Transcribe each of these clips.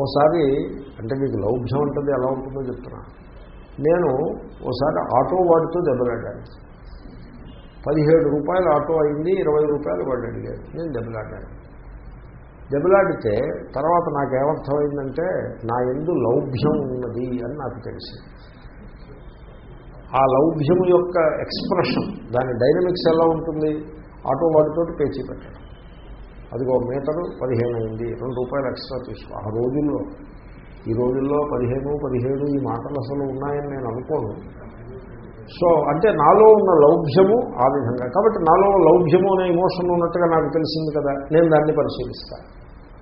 ఓసారి అంటే మీకు లౌభ్యం ఉంటుంది ఎలా ఉంటుందో చెప్తున్నా. నేను ఓసారి ఆటో వాడితో దెబ్బలాడాను. పదిహేడు రూపాయలు ఆటో అయింది ఇరవై రూపాయలు వాడు అడిగాడు. నేను దెబ్బలాడాను. దెబ్బలాడితే తర్వాత నాకు ఏమర్థమైందంటే నా ఎందు లౌభ్యం ఉన్నది అని నాకు తెలిసింది. ఆ లౌభ్యం యొక్క ఎక్స్ప్రెషన్ దాని డైనమిక్స్ ఎలా ఉంటుంది? ఆటో వాడితో పేచీ పెట్టడం. అదిగో మీటరు పదిహేను అయింది రెండు రూపాయలు ఎక్స్ట్రా తీసుకో. ఆ రోజుల్లో ఈ రోజుల్లో పదిహేను పదిహేడు ఈ మాటలు అసలు ఉన్నాయని నేను అనుకోను. సో అంటే నాలో ఉన్న లౌభ్యము ఆ విధంగా. కాబట్టి నాలో లౌభ్యము అనే ఇమోషన్ ఉన్నట్టుగా నాకు తెలిసింది కదా నేను దాన్ని పరిశీలిస్తాను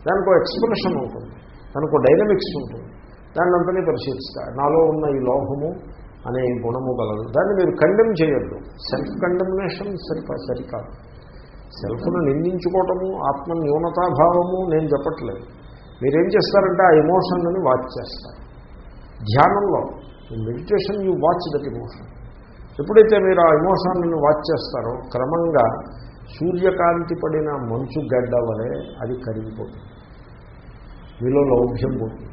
దానికి ఒక ఎక్స్ప్రెషన్ ఉంటుంది దానికి ఒక డైనమిక్స్ ఉంటుంది దాన్ని అంతనే పరిశీలిస్తా. నాలో ఉన్న ఈ లోహము అనే గుణము గలదు. దాన్ని మీరు కండెమ్ చేయొద్దు. సెల్ఫ్ కండెమినేషన్ సరిపా సరికాదు. సెల్ఫ్ను నిందించుకోవటము ఆత్మ న్యూనతాభావము నేను చెప్పట్లేదు. మీరేం చేస్తారంటే ఆ ఎమోషన్ని వాచ్ చేస్తారు. ధ్యానంలో meditation you watch that emotion. ఎప్పుడైతే మీరు ఆ ఎమోషన్ని వాచ్ చేస్తారో క్రమంగా సూర్యకాంతి పడిన మంచు గడ్డ వలె అది కరిగిపోతుంది. మీలో లౌభ్యం పోతుంది.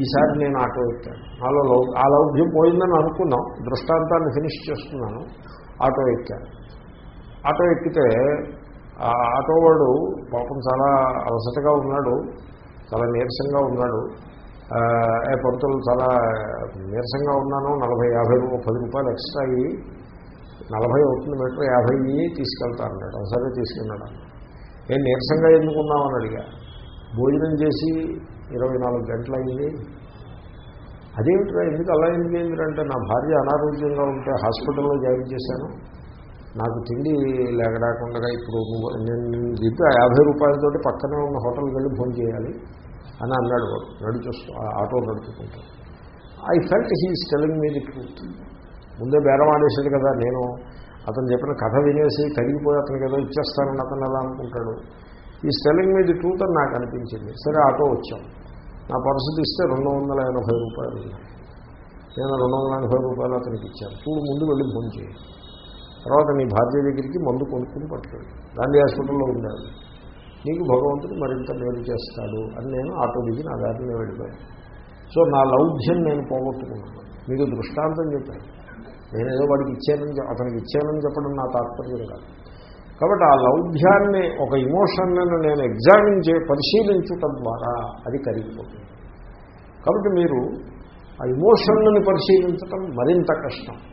ఈసారి నేను ఆటో ఎక్కాను. నాలో లౌ ఆ లౌభ్యం పోయిందని అనుకున్నాం. దృష్టాంతాన్ని ఫినిష్ చేస్తున్నాను. ఆటో ఎక్కాను. ఆటో ఎక్కితే ఆ ఆటో వాడు పాపం చాలా అలసటగా ఉన్నాడు చాలా నీరసంగా ఉన్నాడు. ఏ పంతులు చాలా నీరసంగా ఉన్నాను నలభై యాభై పది రూపాయలు ఎక్స్ట్రా అయ్యి నలభై అవుతుంది మీటర్ యాభై ఇయ్యి తీసుకెళ్తా అన్నాడు. సరే తీసుకెళ్ళాడు నేను నీరసంగా ఎందుకున్నామని అడిగా. భోజనం చేసి ఇరవై నాలుగు గంటలు అయింది. అదేమిట్రా ఎందుకు అలా ఎందుకు ఏంటంటే నా భార్య అనారోగ్యంగా ఉంటే హాస్పిటల్లో జాయిన్ చేశాను. నాకు తిండి లేకడాకుండా ఇప్పుడు నేను నేను చెప్పి యాభై రూపాయలతోటి పక్కనే ఉన్న హోటల్కి వెళ్ళి ఫోన్ చేయాలి అని అన్నాడు వాడు. నడిచొస్తూ ఆ ఆటో నడుపుకుంటూ I felt he's telling me the truth ముందే బేరం ఆడేసాడు కదా నేను. అతను చెప్పిన కథ వినేసి కరిగిపోయి అతనికి ఏదో ఇచ్చేస్తానని అతను ఎలా అనుకుంటాడు? ఈ స్టెలింగ్ మీద ట్రూత్ అని నాకు అనిపించింది. సరే ఆటో వచ్చాం. నా పరిస్థితి ఇస్తే రెండు వందల ఎనభై రూపాయలు. నేను రెండు వందల ఎనభై రూపాయలు అతనికి ఇచ్చాను. చూడు ముందు వెళ్ళి ఫోన్ చేయాలి తర్వాత నీ భార్య దగ్గరికి మందు కొనుక్కుని పట్టుకెళ్ళి గాంధీ హాస్పిటల్లో ఉండాలి. నీకు భగవంతుడు మరింత మేలు చేస్తాడు అని నేను ఆటో దిగి నా దారిని వెళ్ళిపోయాను. సో నా లౌఢ్యం నేను పోగొట్టుకున్నాను. మీకు దృష్టాంతం చెప్పాను. నేనేదో వాడికి ఇచ్చానని అతనికి ఇచ్చానని చెప్పడం నా తాత్పర్యం కాదు. కాబట్టి ఆ లౌఢ్యాన్ని ఒక ఇమోషన్ని నేను ఎగ్జామిన్ చే పరిశీలించటం ద్వారా అది కరిగిపోతుంది. కాబట్టి మీరు ఆ ఇమోషన్లను పరిశీలించటం మరింత కష్టం.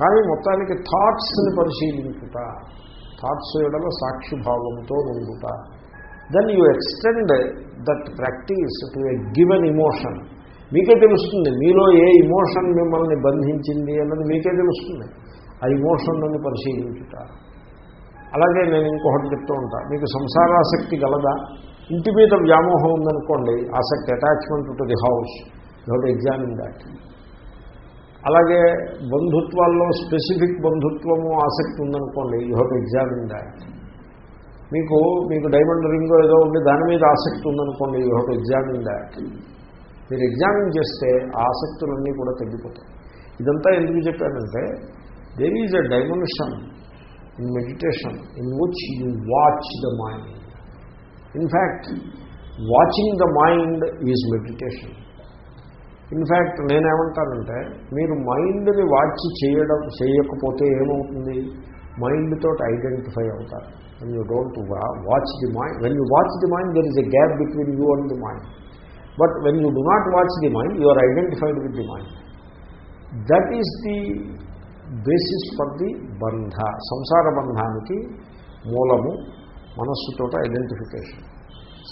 కానీ మొత్తానికి థాట్స్ని పరిశీలించుట థాట్స్ ఎడల సాక్షిభావంతో ఉండుట then you extend that practice to a given emotion మీకే తెలుస్తుంది మీలో ఏ ఇమోషన్ మిమ్మల్ని బంధించింది అన్నది మీకే తెలుస్తుంది. ఆ ఇమోషన్లను పరిశీలించుట. అలాగే నేను ఇంకొకటి చెప్తూ ఉంటాను మీకు సంసారాసక్తి గలదా? ఇంటి మీద వ్యామోహం ఉందనుకోండి ఆసక్తి attachment to the house you examine that అలాగే బంధుత్వాల్లో స్పెసిఫిక్ బంధుత్వము ఆసక్తి ఉందనుకోండి యూ హెవ్ ఎగ్జామిన్ దాట్ మీకు మీకు డైమండ్ రింగ్ ఏదో ఉండి దాని మీద ఆసక్తి ఉందనుకోండి యూ హెవ్ ఎగ్జామిన్ దాట్ మీరు ఎగ్జామిన్ చేస్తే ఆ ఆసక్తులన్నీ కూడా తగ్గిపోతాయి. ఇదంతా ఎందుకు చెప్పానంటే there is a dimension in meditation in which you watch the mind in fact watching the mind is meditation in fact నేనేమంటానంటే మీరు మైండ్ని వాచ్ చేయడం చేయకపోతే ఏమవుతుంది? మైండ్ తోటి ఐడెంటిఫై అవుతారు. When you don't watch the mind when you watch the mind there is a gap between you and the mind but when you do not watch the mind you're identified with the mind that is the basis for the బంధ సంసార బంధానికి మూలము మనస్సుతో identification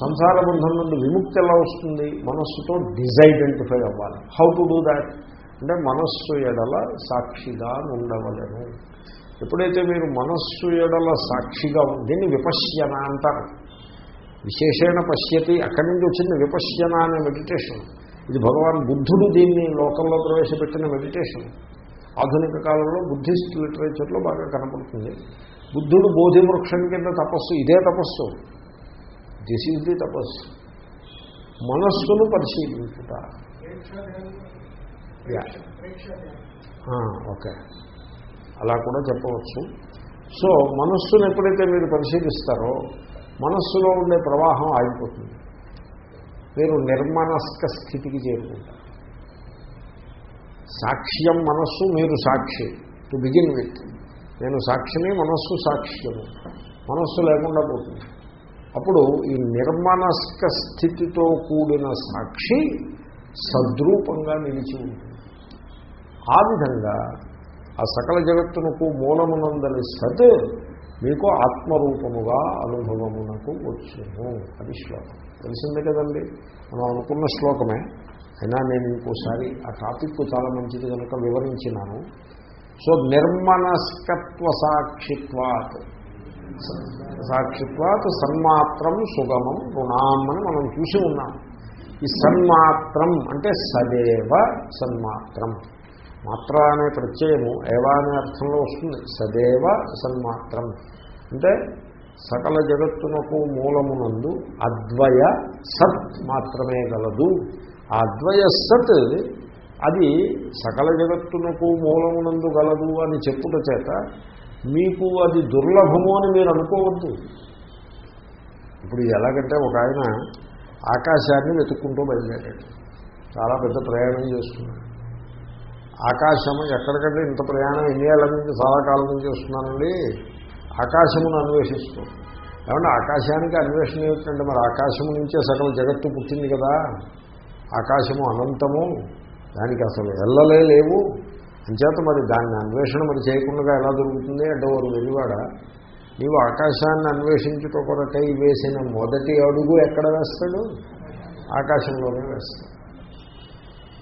సంసార బంధం నుండి విముక్తి ఎలా వస్తుంది? మనస్సుతో డిజైడెంటిఫై అవ్వాలి. హౌ టు డూ దాట్ అంటే మనస్సు ఎడల సాక్షిగా ఉండవలను ఎప్పుడైతే మీరు మనస్సు ఎడల సాక్షిగా దీన్ని విపశ్యన అంటారు. విశేషణ పశ్యతి అక్కడి నుంచి వచ్చింది విపశ్యన అనే మెడిటేషన్ ఇది భగవాన్ బుద్ధుడు దీన్ని లోకంలో ప్రవేశపెట్టిన మెడిటేషన్ ఆధునిక కాలంలో బుద్ధిస్ట్ లిటరేచర్లో బాగా కనపడుతుంది. బుద్ధుడు బోధి వృక్షం కింద తపస్సు ఇదే తపస్సు. దిస్ ఈజ్ ది తపస్సు. మనస్సును పరిశీలించుట. ఓకే. అలా కూడా చెప్పవచ్చు. సో మనస్సును ఎప్పుడైతే మీరు పరిశీలిస్తారో మనస్సులో ఉండే ప్రవాహం ఆగిపోతుంది. మీరు నిర్మనస్క స్థితికి చేరుకుంటారు. సాక్ష్యం మనస్సు మీరు సాక్షి. To begin with. నేను సాక్షిని మనస్సు సాక్ష్యము. మనస్సు లేకుండా పోతుంది. అప్పుడు ఈ నిర్మనస్క స్థితితో కూడిన సాక్షి సద్రూపంగా నిలిచి ఉంటుంది. ఆ విధంగా ఆ సకల జగత్తునకు మూలమునందని సత్ మీకు ఆత్మరూపముగా అనుభవమునకు వచ్చును. అది శ్లోకం. తెలిసిందే కదండి? మనం అనుకున్న శ్లోకమే. అయినా నేను ఇంకోసారి ఆ టాపిక్ చాలా మంచిది కనుక వివరించినాను. సో నిర్మనస్కత్వ సాక్షిత్వాత్. సాక్షిత్వాత్ సన్మాత్రం సుగమం రుణాం అని మనం చూసి ఉన్నాం. ఈ సన్మాత్రం అంటే సదేవ సన్మాత్రం. మాత్ర అనే ప్రత్యయము ఏవా అనే అర్థంలో వస్తుంది. సదేవ సన్మాత్రం. అంటే సకల జగత్తునకు మూలమునందు అద్వయ సత్ మాత్రమే గలదు. ఆ అద్వయ సత్ అది సకల జగత్తునకు మూలమునందు గలదు అని చెప్పుట చేత మీకు అది దుర్లభము అని మీరు అనుకోవద్దు. ఇప్పుడు ఎలాగంటే ఒక ఆయన ఆకాశాన్ని వెతుక్కుంటూ బయలుదేరాడు. చాలా పెద్ద ప్రయాణం చేస్తున్నాడు. ఆకాశము ఎక్కడికంటే ఇంత ప్రయాణం ఎన్ని ఏళ్ళ నుంచి చాలా కాలం నుంచి వస్తున్నానండి? ఆకాశమును అన్వేషిస్తూ. ఏమంటే ఆకాశానికి అన్వేషణ ఏమిటంటే మరి ఆకాశము నుంచే సకల జగత్తు పుట్టింది కదా. ఆకాశము అనంతము. దానికి అసలు ఎల్లలే లేవు. అంచేత మరి దాన్ని అన్వేషణ మరి చేయకుండా ఎలా దొరుకుతుంది అంటే వారు వెలివాడ నీవు ఆకాశాన్ని అన్వేషించుట కొరకై వేసిన మొదటి అడుగు ఎక్కడ వేస్తాడు? ఆకాశంలోనే వేస్తాడు.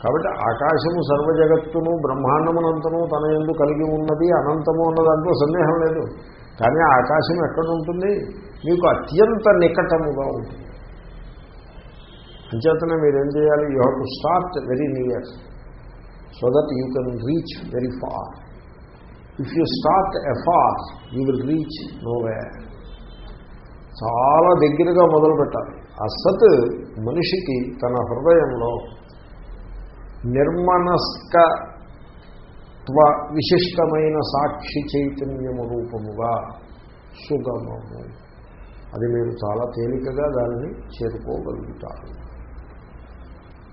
కాబట్టి ఆకాశము సర్వజగత్తును బ్రహ్మాండమునంతను తన ఎందు కలిగి ఉన్నది అనంతము ఉన్నదంటూ సందేహం లేదు. కానీ ఆకాశం ఎక్కడ ఉంటుంది? మీకు అత్యంత నికటముగా ఉంటుంది. అంచేతనే మీరేం చేయాలి? You have to start very near. So that you can reach very far if you start afar you will reach no చాలా దగ్గరగా మొదలు పెట్టాలి. ఆ సత్ మనిషికి తన హృదయంలో నిర్మనస్కత్వ విశిష్టమైన సాక్షి చైతన్యము రూపముగా సుగమము. అది మీరు చాలా తేలికగా దానిని చేరుకోగలుగుతారు.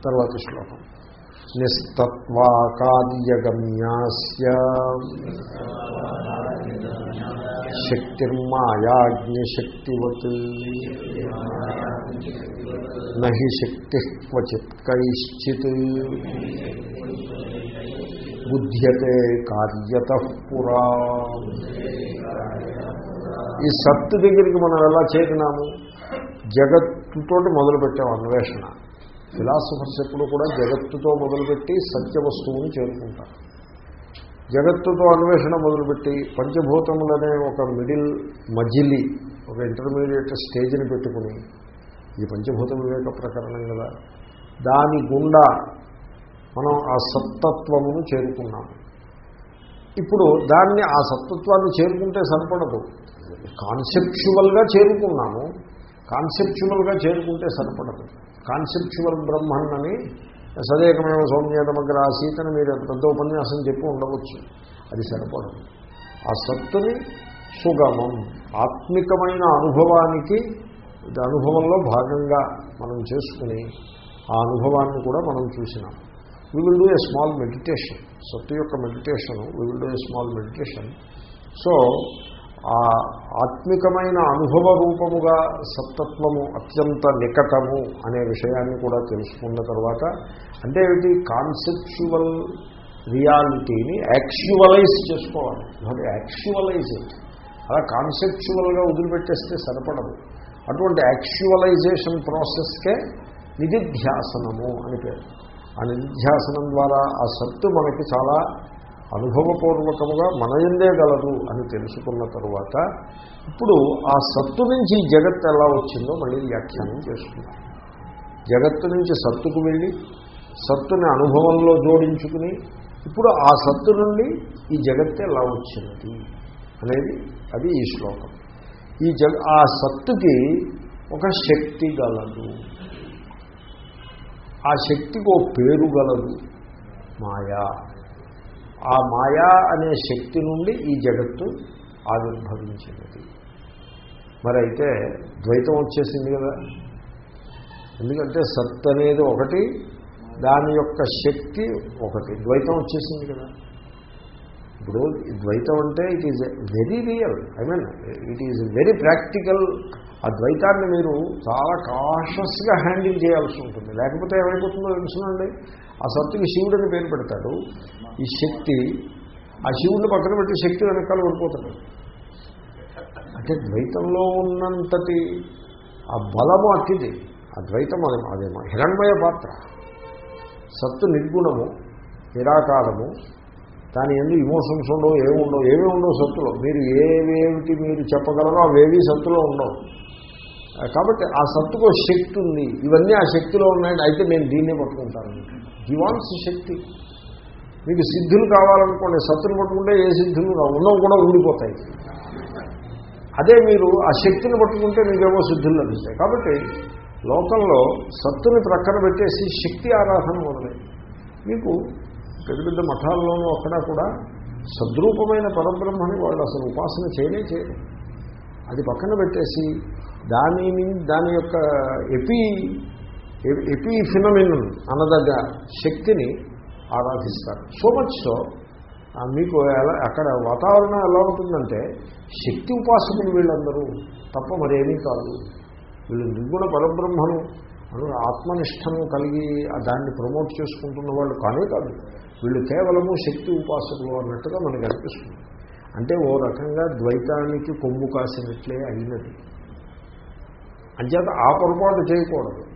తర్వాత శ్లోకం. నిస్తత్వాకార్యగమ్యాస్య. శక్తిర్మాయాజ్ఞశక్తివత్ నహి శక్తి క్వచిత్ కైశ్చిత్ బుధ్యతే కార్యత పురా. ఈ సత్తు దగ్గరికి మనం ఎలా చేరినాము? జగత్తుతోటి మొదలుపెట్టాం అన్వేషణ. ఫిలాసఫర్స్ ఎప్పుడు కూడా జగత్తుతో మొదలుపెట్టి సత్య వస్తువుని చేరుకుంటారు. జగత్తుతో అన్వేషణ మొదలుపెట్టి పంచభూతములనే ఒక మిడిల్ మజిలి ఒక ఇంటర్మీడియట్ స్టేజ్ని పెట్టుకుని ఈ పంచభూత వివేక ప్రకరణం కదా. దాని గుండా మనం ఆ సత్తత్వమును చేరుకున్నాము ఇప్పుడు దాన్ని ఆ సత్తత్వాన్ని చేరుకుంటే సరిపడదు. కాన్సెప్చువల్గా చేరుకున్నాము కాన్సెప్చువల్గా చేరుకుంటే సరిపడదు. కాన్సెప్చువల్ బ్రహ్మణ్ణని సౌమ్యతమగ్ర సౌమ్యేతమగ్ర ఆసీతని మీరు పెద్ద ఉపన్యాసం చెప్పి ఉండవచ్చు. అది సరిపడదు ఆ సత్తుని సుగమం ఆత్మికమైన అనుభవానికి అనుభవంలో భాగంగా మనం చేసుకుని ఆ అనుభవాన్ని కూడా మనం చూసినాం. We will do a small meditation సత్తు యొక్క meditation we will do a small meditation so ఆ ఆత్మికమైన అనుభవ రూపముగా సత్తత్వము అత్యంత నికటము అనే విషయాన్ని కూడా తెలుసుకున్న తర్వాత అంటే ఏమిటి? కాన్సెప్చువల్ రియాలిటీని యాక్చువలైజ్ చేసుకోవాలి. నాట్ యాక్చువలైజ్ అలా కాన్సెప్చువల్గా వదిలిపెట్టేస్తే సరిపడదు. అటువంటి యాక్చువలైజేషన్ ప్రాసెస్కే నిధిధ్యాసనము అని పేరు. ఆ నిధిధ్యాసనం ద్వారా ఆ సత్తు మనకి చాలా అనుభవపూర్వకముగా మనయందే గలదు అని తెలుసుకున్న తరువాత ఇప్పుడు ఆ సత్తు నుంచి ఈ జగత్తు ఎలా వచ్చిందో మళ్ళీ వ్యాఖ్యానం చేస్తున్నాం. జగత్తు నుంచి సత్తుకు వెళ్ళి సత్తుని అనుభవంలో జోడించుకుని ఇప్పుడు ఆ సత్తు నుండి ఈ జగత్తు ఎలా వచ్చినది అనేది అది ఈ శ్లోకం. ఈ జగ ఆ సత్తుకి ఒక శక్తి గలదు. ఆ శక్తికి ఓ పేరు గలదు. మాయా. ఆ మాయా అనే శక్తి నుండి ఈ జగత్తు ఆవిర్భవించినది. మరి అయితే ద్వైతం వచ్చేసింది కదా. ఎందుకంటే సత్ అనేది ఒకటి దాని యొక్క శక్తి ఒకటి. ద్వైతం వచ్చేసింది కదా. ఇప్పుడు ద్వైతం అంటే it is very real I mean it is very practical ఆ ద్వైతాన్ని మీరు చాలా కాషస్గా హ్యాండిల్ చేయాల్సి ఉంటుంది. లేకపోతే ఏమైపోతుందో తెలుసునండి. ఆ సత్తుకి అని పేరు పెడతాడు. ఈ శక్తి ఆ శివుడిని పక్కన పెట్టి శక్తి వెనకాల పడిపోతాడు. అంటే ద్వైతంలో ఉన్నంతటి ఆ బలము అట్టిది ఆ ద్వైతం అదే అదేమో హిరణ్మయ పాత్ర. సత్తు నిర్గుణము నిరాకారము దాని ఎందు ఇమోషన్స్ ఉండవు ఏమి ఉండవు ఏమి ఉండవు సత్తులో మీరు ఏవేమిటి మీరు చెప్పగలరో అవేవి సత్తులో ఉండవు. కాబట్టి ఆ సత్తుకు శక్తి ఉంది. ఇవన్నీ ఆ శక్తిలో ఉన్నాయండి. అయితే నేను దీన్నే పట్టుకుంటాను. హీ శక్తి. మీకు సిద్ధులు కావాలనుకోండి సత్తులు పట్టుకుంటే ఏ సిద్ధులు రావు ఉన్నవి కూడా ఊడిపోతాయి అదే మీరు ఆ శక్తిని పట్టుకుంటే మీకేమో సిద్ధులు లభిస్తాయి. కాబట్టి లోకంలో సత్తుని ప్రక్కన పెట్టేసి శక్తి ఆరాధన మొదలై మీకు పెద్ద పెద్ద మఠాల్లోనూ అక్కడ కూడా సద్రూపమైన పరబ్రహ్మని వాళ్ళు అసలు ఉపాసన చేయనే చేయరు. అది పక్కన పెట్టేసి దానిని దాని యొక్క ఎపి ఎపి ఫినమిన్ అనదగ్గ శక్తిని ఆరాధిస్తారు. సో మచ్ సో మీకు ఎలా అక్కడ వాతావరణం ఎలా ఉంటుందంటే శక్తి ఉపాసకులు వీళ్ళందరూ తప్ప మరేమీ కాదు. వీళ్ళు నిర్గుణ పరబ్రహ్మను ఆత్మనిష్టను కలిగి ఆ దాన్ని ప్రమోట్ చేసుకుంటున్న వాళ్ళు కానే కాదు. వీళ్ళు కేవలము శక్తి ఉపాసకులు అన్నట్టుగా మనకు అనిపిస్తుంది. అంటే ఓ రకంగా ద్వైతానికి కొమ్ము కాసినట్లే అయినది. అంచేత ఆ పొరపాటు చేయకూడదు.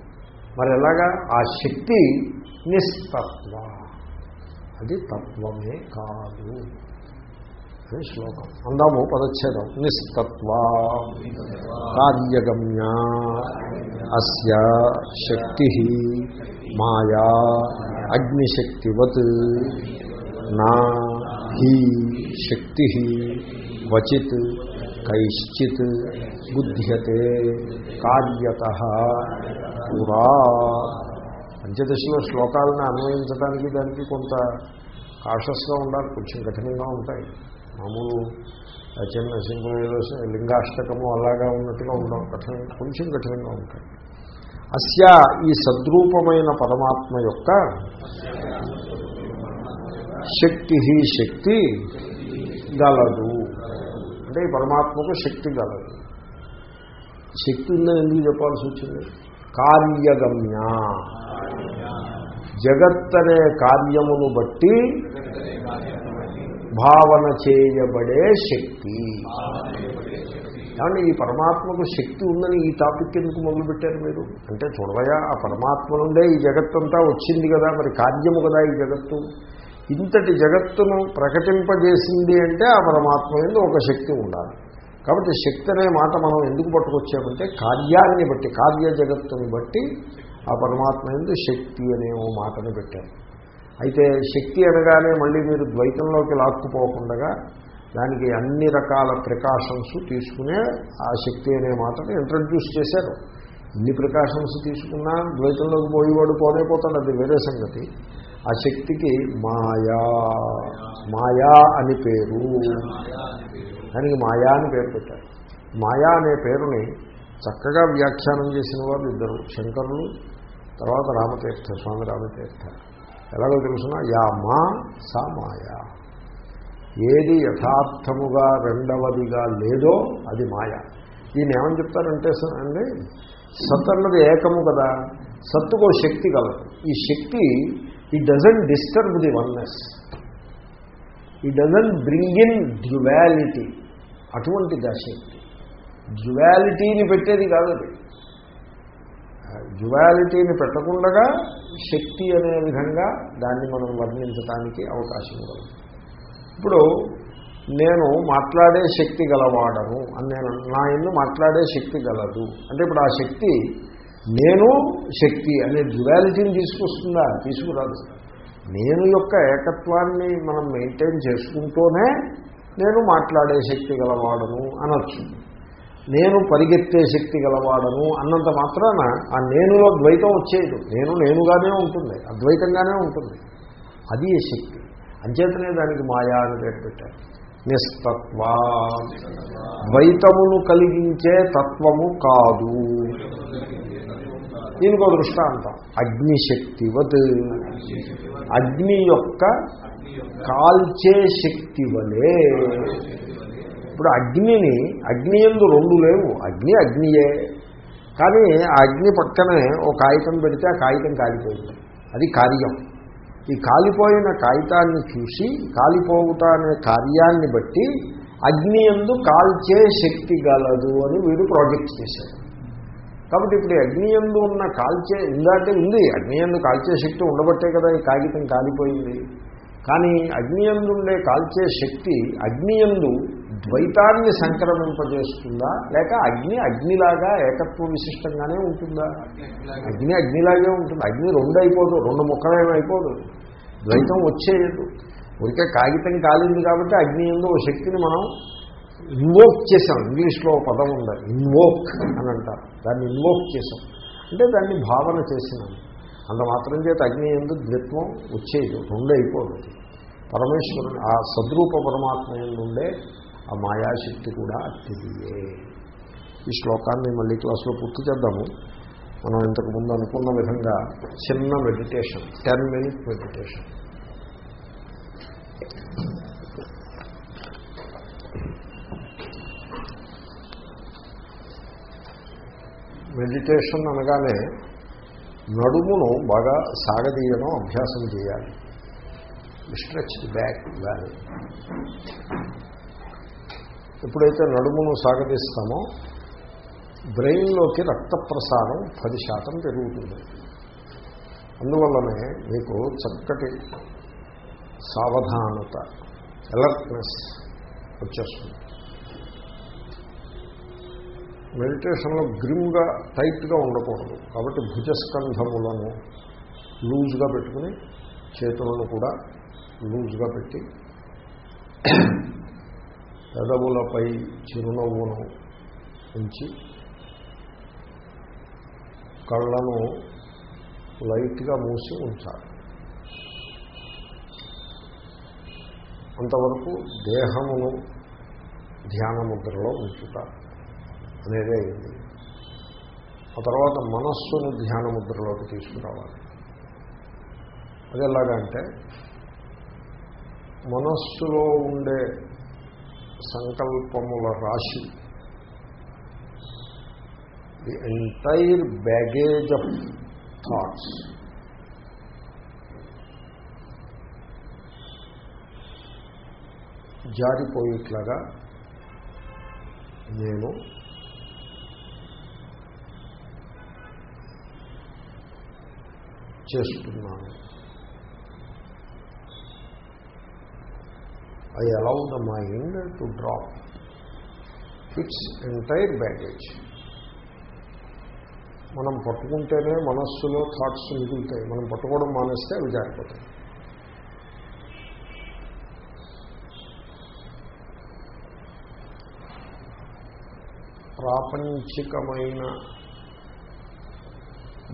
మరి ఎలాగా? ఆ శక్తి నిస్తత్వ. అది తత్వమే కాదు. అని శ్లోకం. అందాము పదచ్ఛేదం. నిస్తత్వ. కార్యగమ్య. అస్య శక్తి మాయా. అగ్నిశక్తివత్ నా హీ శక్తి క్వచిత్ కైశ్చిత్ బుధ్యతే కార్యత పురా పంచదశలో శ్లోకాలను అన్వయించడానికి దానికి కొంత కాషస్గా ఉండాలి కొంచెం కఠినంగా ఉంటాయి. మామూలు చిన్న సింపుల్ లింగాష్టకము అలాగా ఉన్నట్టుగా ఉండడం కఠిన కొంచెం కఠినంగా ఉంటాయి. అస్య ఈ సద్రూపమైన పరమాత్మ యొక్క శక్తి శక్తి గలదు. అంటే ఈ పరమాత్మకు శక్తి గలదు. శక్తి ఉందని ఎందుకు చెప్పాల్సి వచ్చింది? కార్యగమ్య. జగత్ అనే కార్యమును బట్టి భావన చేయబడే శక్తి. ఏమంటే ఈ పరమాత్మకు శక్తి ఉందని ఈ టాపిక్ ఎందుకు మొదలుపెట్టారు మీరు? అంటే చూడవయా ఆ పరమాత్మ నుండే ఈ జగత్తంతా వచ్చింది కదా మరి కార్యము కదా ఈ జగత్తు. ఇంతటి జగత్తును ప్రకటింపజేసింది అంటే ఆ పరమాత్మ ఎందు ఒక శక్తి ఉండాలి. కాబట్టి శక్తి అనే మాట మనం ఎందుకు పట్టుకొచ్చామంటే కార్యాన్ని బట్టి కార్య జగత్తుని బట్టి ఆ పరమాత్మ ఎందు శక్తి అనే ఓ మాటను పెట్టారు. అయితే శక్తి అనగానే మళ్ళీ మీరు ద్వైతంలోకి లాక్కుపోకుండా దానికి అన్ని రకాల ప్రికాషన్స్ తీసుకునే ఆ శక్తి అనే మాటను ఇంట్రడ్యూస్ చేశారు. ఇన్ని ప్రికాషన్స్ తీసుకున్నా ద్వైతంలోకి పోయేవాడు పోనే పోతాడు అది వేరే సంగతి. ఆ శక్తికి మాయా మాయా అని పేరు. దానికి మాయా అని పేరు పెట్టారు. మాయా అనే పేరుని చక్కగా వ్యాఖ్యానం చేసిన వారు ఇద్దరు శంకరులు తర్వాత రామతీర్థ స్వామి రామతీర్థ. ఎలాగో తెలుసిన? యా మా సా మాయా. ఏది యథార్థముగా రెండవదిగా లేదో అది మాయ. దీన్ని ఏమని చెప్తారంటే అండి సత్ అన్నది ఏకము కదా సత్తుకో శక్తి కలదు. ఈ శక్తి ఈ డజన్ డిస్టర్బ్ ది వన్నెస్ ఈ డజన్ బ్రింగ్ ఇన్ డ్యువాలిటీ అటువంటిది ఆ శక్తి. డ్యువాలిటీని పెట్టేది కాదు అది. డ్యువాలిటీని పెట్టకుండా శక్తి అనే విధంగా దాన్ని మనం వర్ణించడానికి అవకాశం కలదు ఇప్పుడు నేను మాట్లాడే శక్తి గలవాడను అని నేను నా ఇల్లు మాట్లాడే శక్తి గలదు. అంటే ఇప్పుడు ఆ శక్తి నేను శక్తి అనే డ్యువాలిటీని తీసుకొస్తుందా? తీసుకురాదు. నేను యొక్క ఏకత్వాన్ని మనం మెయింటైన్ చేసుకుంటూనే నేను మాట్లాడే శక్తి గలవాడను అనొచ్చు. నేను పరిగెత్తే శక్తి గలవాడను అన్నంత మాత్రాన ఆ నేనులో ద్వైతం వచ్చేది నేను నేనుగానే ఉంటుంది అద్వైతంగానే ఉంటుంది. అది ఈ శక్తి. అంచేతనే దానికి మాయా అని పేరు పెట్టారు. నిస్తత్వ ద్వైతమును కలిగించే తత్వము కాదు. దీనికి ఒక దృష్టాంతం అగ్నిశక్తివత్. అగ్ని యొక్క కాల్చే శక్తి వలే ఇప్పుడు అగ్నిని అగ్ని ఎందు రెండు లేవు. అగ్ని అగ్నియే. కానీ ఆ అగ్ని పక్కనే ఓ కాగితం పెడితే ఆ కాగితం కాలిపోయింది. అది కార్యం. ఈ కాలిపోయిన కాగితాన్ని చూసి కాలిపోవుట అనే కార్యాన్ని బట్టి అగ్ని ఎందు కాల్చే శక్తి గలదు అని వీడు ప్రాజెక్ట్ చేశాడు. కాబట్టి ఇప్పుడు అగ్ని ఎందు ఉన్న కాల్చే ఇందాకే ఉంది అగ్ని ఎందు కాల్చే శక్తి ఉండబట్టే కదా ఈ కాగితం కాలిపోయింది. కానీ అగ్ని ఉండే కాల్చే శక్తి అగ్ని ఎందు ద్వైతాన్ని సంక్రమింపజేస్తుందా లేక అగ్ని అగ్నిలాగా ఏకత్వ విశిష్టంగానే ఉంటుందా? అగ్ని అగ్నిలాగే ఉంటుంది. అగ్ని రెండు అయిపోదు రెండు ముక్కలేమీ అయిపోదు. ద్వైతం వచ్చేయదు. ఊరికే కాగితం కాలింది కాబట్టి అగ్ని ఎందు ఓ శక్తిని మనం ఇన్వోక్ చేసాం ఇంగ్లీష్లో ఓ పదం ఉంది. ఇన్వోక్ అని అంటారు. దాన్ని ఇన్వోక్ చేసాం అంటే దాన్ని భావన చేసినాం. అంత మాత్రం చేత అగ్ని ఎందు ద్విత్వం వచ్చేది రెండు అయిపోదు. పరమేశ్వరుడు ఆ సద్రూప పరమాత్మ ఉండే ఆ మాయాశక్తి కూడా అతిథియే. ఈ శ్లోకాన్ని మళ్ళీ క్లాస్లో పూర్తి చేద్దాము. మనం ఇంతకుముందు అనుకున్న విధంగా చిన్న meditation ten minute meditation meditation అనగానే నడుమును బాగా సాగదీయడం అభ్యాసం చేయాలి. స్ట్రెచ్ బ్యాక్ వ్యాలీ ఎప్పుడైతే నడుమును సాగదీస్తామో బ్రెయిన్లోకి రక్త ప్రసారం పది శాతం పెరుగుతుంది. అందువల్లనే మీకు చక్కటి సావధానత అలర్ట్నెస్ వచ్చేస్తుంది. మెడిటేషన్లో గ్రిమ్గా టైట్గా ఉండకూడదు. కాబట్టి భుజస్కంధములను లూజ్గా పెట్టుకుని చేతులను కూడా లూజ్గా పెట్టి పెదవులపై చిరునవ్వును ఉంచి కళ్ళను లైట్గా మూసి ఉంచాలి. అంతవరకు దేహమును ధ్యానముద్రలో ఉంచుతారు. అనేదే అయింది. ఆ తర్వాత మనస్సును ధ్యానముద్రలోకి తీసుకురావాలి. అది ఎలాగంటే మనస్సులో ఉండే సంకల్పముల రాశి the entire baggage of thoughts జారిపోయేట్లాగా నేను చేస్తున్నాను. I allow the mind to drop. It's entire baggage మనం పట్టుకుంటేనే మనస్సులో థాట్స్ మిగులుతాయి. మనం పట్టుకోవడం మానేస్తే అవి జారిపోతాయి. ప్రాపంచికమైన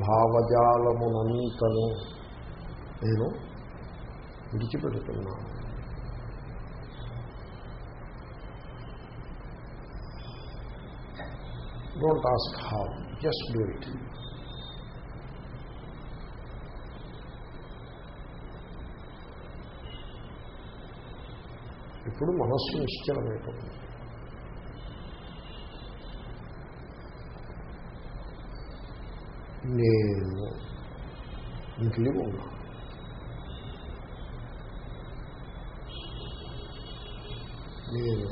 భావజాలమునంతను నేను విడిచిపెడుతున్నాను. Don't ask have just do it ఇప్పుడు మనస్సు నిశ్చలమైపోతుంది. నేను ఇంట్లో ఉన్నా. నేను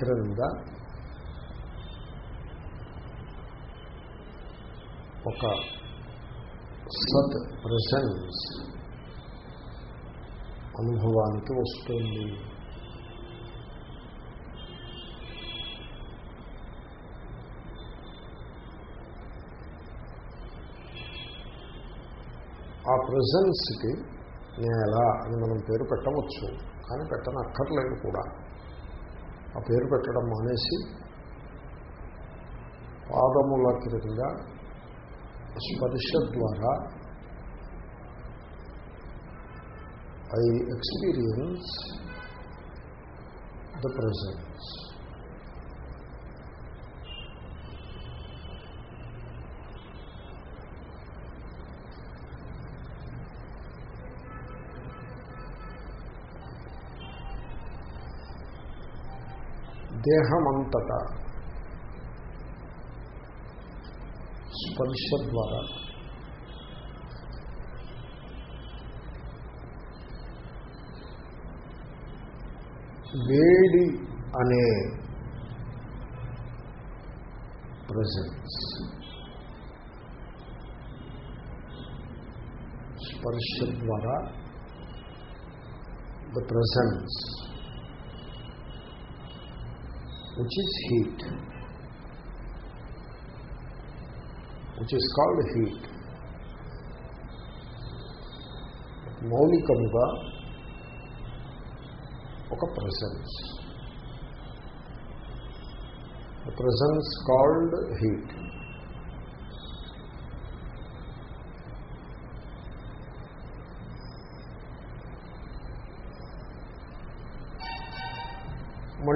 క్రింద ఒక సత్ ప్రజెన్స్ అనుభవానికి వస్తుంది. ఆ ప్రజెన్స్కి నేల అని మనం పేరు పెట్టవచ్చు. కానీ పెట్టనక్కర్లేదు కూడా. ఆ పేరు పెట్టడం మానేసి పాదముల క్రింద స్పర్శ ద్వారా ఐ ఎక్స్పీరియన్స్ ద ప్రజెన్స్ దేహమంతటా. స్పర్శ ద్వారా. వేడి అనే ప్రజెన్స్ స్పర్శ ద్వారా. The presence which is heat, which is called heat. మౌలికముగా ఒక ప్రజెన్స్ ప్రజెన్స్ కాల్డ్ హీట్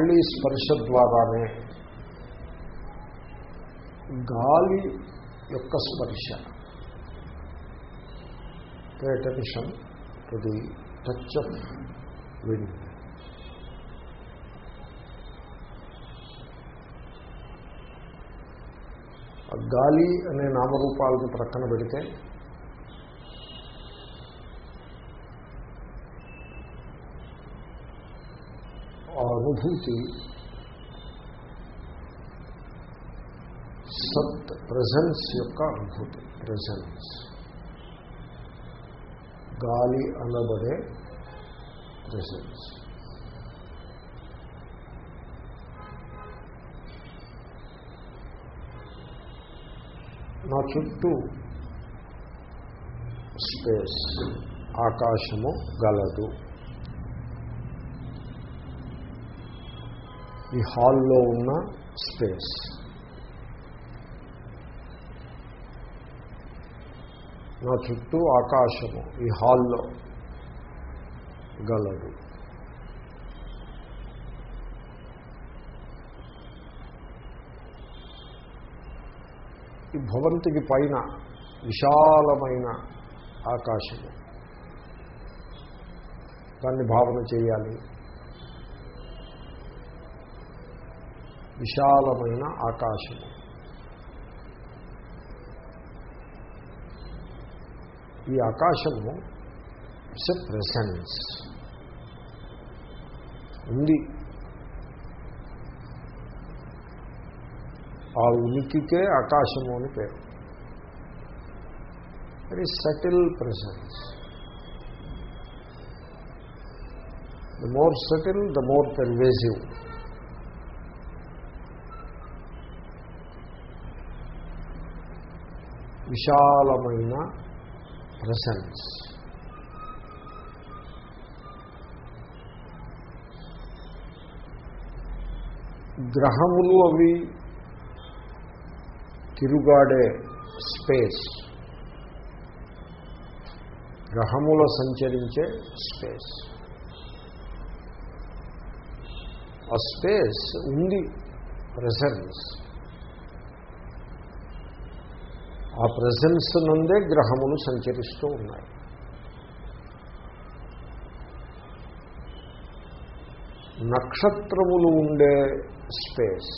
మళ్ళీ స్పర్శ ద్వారానే. గాలి యొక్క స్పర్శ. Pay attention to the touch of wind. గాలి అనే నామరూపాలను ప్రక్కన పెడితే ఆ అనుభూతి సత్ ప్రజెన్స్ యొక్క అనుభూతి ప్రజెన్స్ గాలి అనబడే ప్రజెన్స్ నా చుట్టూ స్పేస్ ఆకాశము గలదు ఈ హాల్లో ఉన్న స్పేస్. నా చుట్టూ ఆకాశము ఈ హాల్లో గలదు. ఈ భవంతికి పైన విశాలమైన ఆకాశము. దాన్ని భావన చేయాలి. విశాలమైన ఆకాశము ఈ ఆకాశము ఇట్స్ ఎ ప్రెసెన్స్ ఉంది. ఆ ఉనికికే ఆకాశము అని పేరు. Very subtle presence the more subtle the more pervasive విశాలమైన ప్రసెన్స్ గ్రహములు అవి తిరుగాడే స్పేస్ గ్రహముల సంచరించే స్పేస్ ఆ స్పేస్ ఉంది ప్రెసెన్స్ ఆ ప్రజెన్స్ నుండే గ్రహములు సంచరిస్తూ ఉన్నాయి. నక్షత్రములు ఉండే space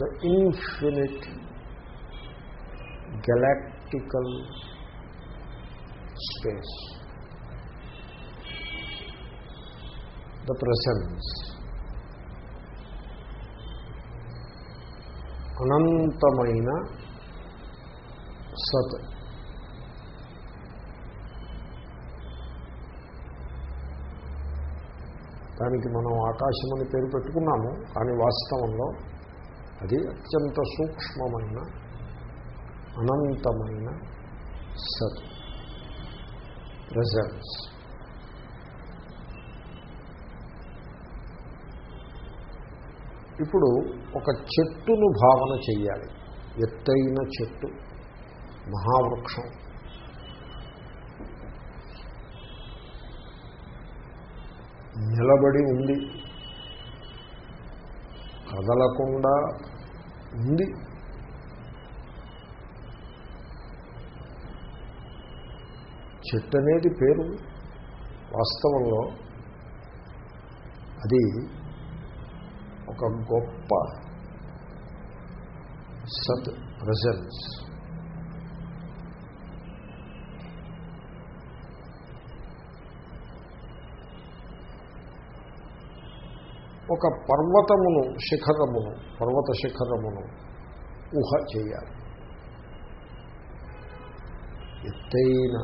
the infinite galactical space the presence అనంతమైన సత్. దానికి మనం ఆకాశం అని పేరు పెట్టుకున్నాము కానీ వాస్తవంలో అది అత్యంత సూక్ష్మమైన అనంతమైన సత్. ప్రజెన్స్ ఇప్పుడు ఒక చెట్టును భావన చెయ్యాలి. ఎత్తైన చెట్టు మహావృక్షం. నిలబడి ఉంది. కదలకుండా ఉంది. చెట్టు అనేది పేరు. వాస్తవంలో అది ఒక గొప్ప సత్ ప్రజెన్స్ ఒక పర్వతమును శిఖరమును పర్వత శిఖరమును ఊహ చేయాలి. ఎత్తైన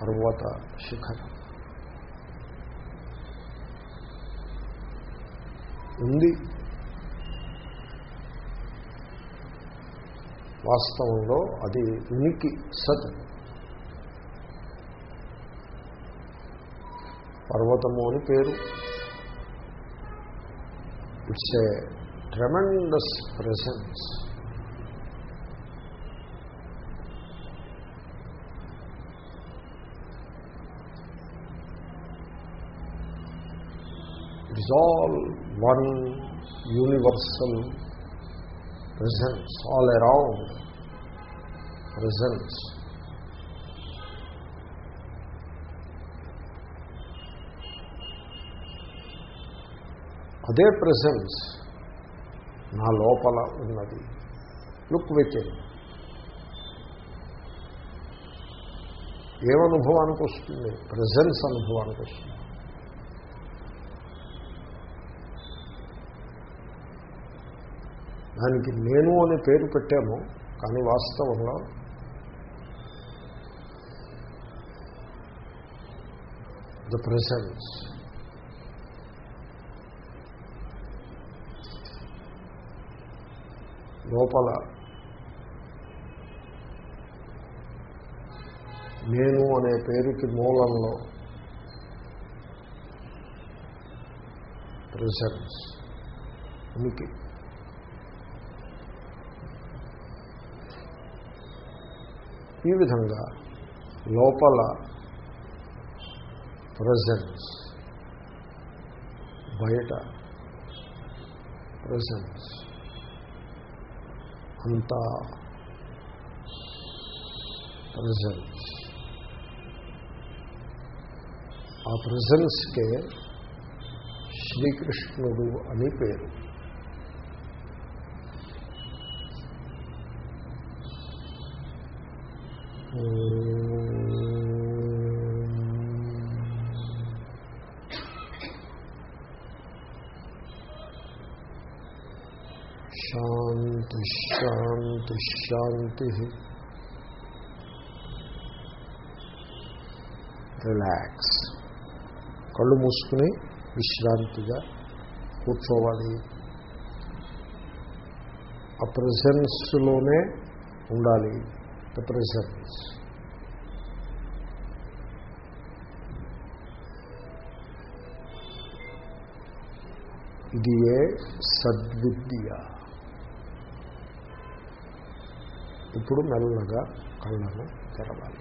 పర్వత శిఖరం. ఉంది. వాస్తవంలో అది ఉనికి సత్. పర్వతము అని పేరు. It's a tremendous presence it's all one universal presence all around presence అదే ప్రెసెన్స్ నా లోపల ఉన్నది. లుక్ విత్ ఏమనుభవానికి వస్తుంది ప్రజెన్స్ అనుభవానికి వస్తుంది దానికి నేను అనే పేరు పెట్టాము కానీ వాస్తవంలో ద ప్రెసెన్స్. లోపల నేను అనే పేరుకి మూలంలో ప్రెసెన్స్. ఉనికి ఈ విధంగా లోపల ప్రజెన్స్ బయట ప్రజెన్స్ అంతా ప్రజెన్స్ ఆ ప్రజెన్స్కే శ్రీకృష్ణుడు అని పేరు. శాంతి శాంతి శాంతి రిలాక్స్ కళ్ళు మూసుకుని విశ్రాంతిగా కూర్చోవాలి. ఆ ప్రజెన్స్లోనే ఉండాలి. The presence. ఇది ఏ సద్విద్య ఇప్పుడు మెల్లగా కళ్ళను తెరవాలి